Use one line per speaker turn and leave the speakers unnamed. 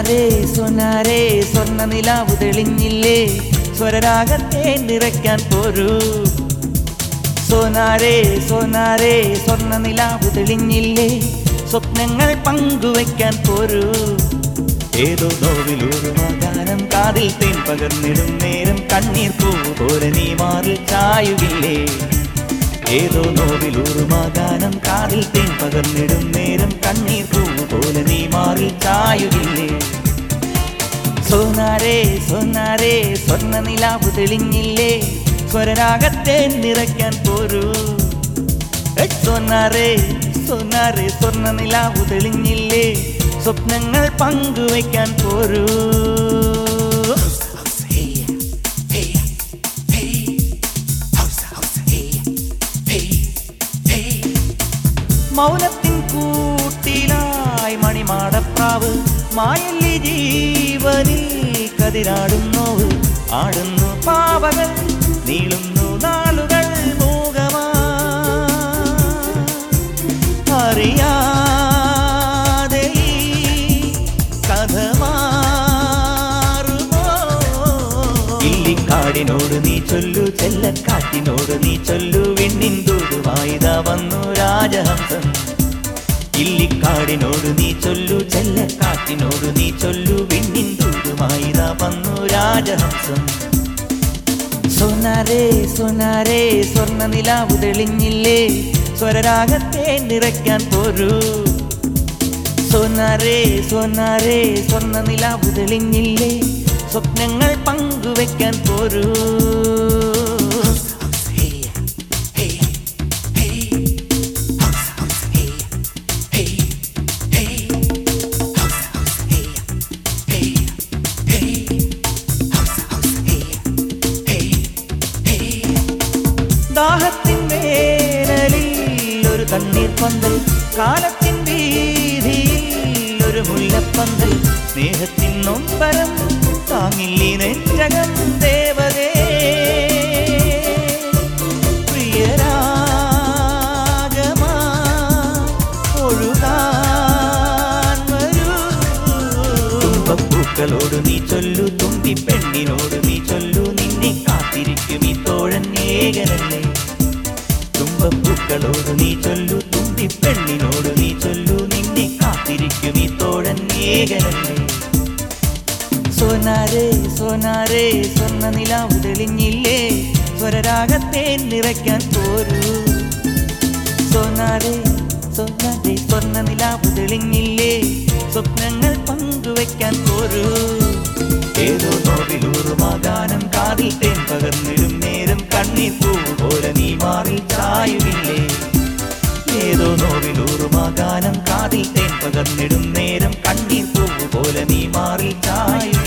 സൊനാരേ സൊനാരേ സ്വർണ നിലാവ് തെളിഞ്ഞില്ലേ സ്വരരാഗത്തെ നിറയ്ക്കാൻ പോരൂ സോനാരേ സോനാരേ സ്വർണ നിലാവ് തെളിഞ്ഞില്ലേ സ്വപ്നങ്ങൾ പങ്കുവയ്ക്കാൻ പോരൂ ഏതോ നോവിലൂറുമാകാനം കാതിൽ തേൻ പകർന്നിടും നേരം കണ്ണീർ പൂവ് പോലെ നീ മാറിൽ ചായുകില്ലേ ഏതോ നോവിലൂറുമാകാനം കാതിൽ തേൻ പകർന്നിടും നേരം കണ്ണീർ പൂവ് പോലെ നീ മാറിൽ ചായുകില്ലേ സോനാരേ സ്വർണ നിലാവ് തെളിഞ്ഞില്ലേ സ്വരരാഗത്തെ നിറയ്ക്കാൻ പോരൂ സ്വർണാരേ സ്വർണാരേ സ്വർണ നിലാവ് തെളിഞ്ഞില്ലേ സ്വപ്നങ്ങൾ പങ്കുവയ്ക്കാൻ പോരൂ മൗനത്തിൻ കൂട്ടിലായി മണിമാടപ്രാവ് മായല്ലി കതിരാടുന്നു ആടുന്നു പാവകൾ നീളുന്നു നാളുകൾ ഇല്ലിക്കാടിനോട് നീ ചൊല്ലു ചെല്ലക്കാറ്റിനോട് നീ ചൊല്ലു വിണ്ണിന്തൂടുവായിത വന്നു രാജഹംസം. ഇല്ലിക്കാടിനോട് നീ ചൊല്ലു ചെല്ലക്കാറ്റിനോട് നീ ചൊല്ലു വന്നു രാജഹംസം. സോനാരേ സോനാരേ സ്വർണ നിലാവ് തെളിഞ്ഞില്ലേ? സ്വരരാഗത്തെ നിറയ്ക്കാൻ പോരൂ. സോനാരേ സോനാരേ സ്വർണ നിലാവ് തെളിഞ്ഞില്ലേ? സ്വപ്നങ്ങൾ പങ്കുവെക്കാൻ പോരൂ. ദാഹത്തിൻ വേനലിൽ ഒരു തണ്ണീർ പന്തൽ കാലത്തിൻ വീതിയിൽ ഒരു മുല്ലപ്പന്തൽ. സ്നേഹത്തിൻ നൊമ്പരം താങ്ങില്ലി നെഞ്ചകം ദേവതേ? തുമ്പപ്പൂക്കളോട് നീ ചൊല്ലു തുമ്പി പെണ്ണിനോട് നീ ചൊല്ലു നിന്നെ കാത്തിരിക്കും ഈ തോഴൻ ഏകനല്ലേ? തുമ്പപ്പൂക്കളോട് നീ ചൊല്ലു തുമ്പി പെണ്ണിനോട് നീ ചൊല്ലു നിന്നെ കാത്തിരിക്കും ഈ തോഴൻ ഏകനല്ലേ. സോനാരേ സോനാരേ സ്വർണ നിലാവ് തെളിഞ്ഞില്ലേ സ്വരരാഗത്തെ നിറയ്ക്കാൻ പോരൂ. സോനാരേ സോനാരേ സ്വർണ നിലാവ് തെളിഞ്ഞില്ലേ സ്വപ്നങ്ങൾ പങ്കുവെക്കാൻ പോരൂ. ഏതോ നോവിലൂറുമാകാനം കാതിൽ തേൻ പകർന്നിടും നേരം കണ്ണീർ പോലെ നീ മാറി നോവിലൂറുമാകാനം കാതിൽ തേൻ പകർന്നിടും നേരം കണ്ണീർ പോലെ നീ മാറി ചായ.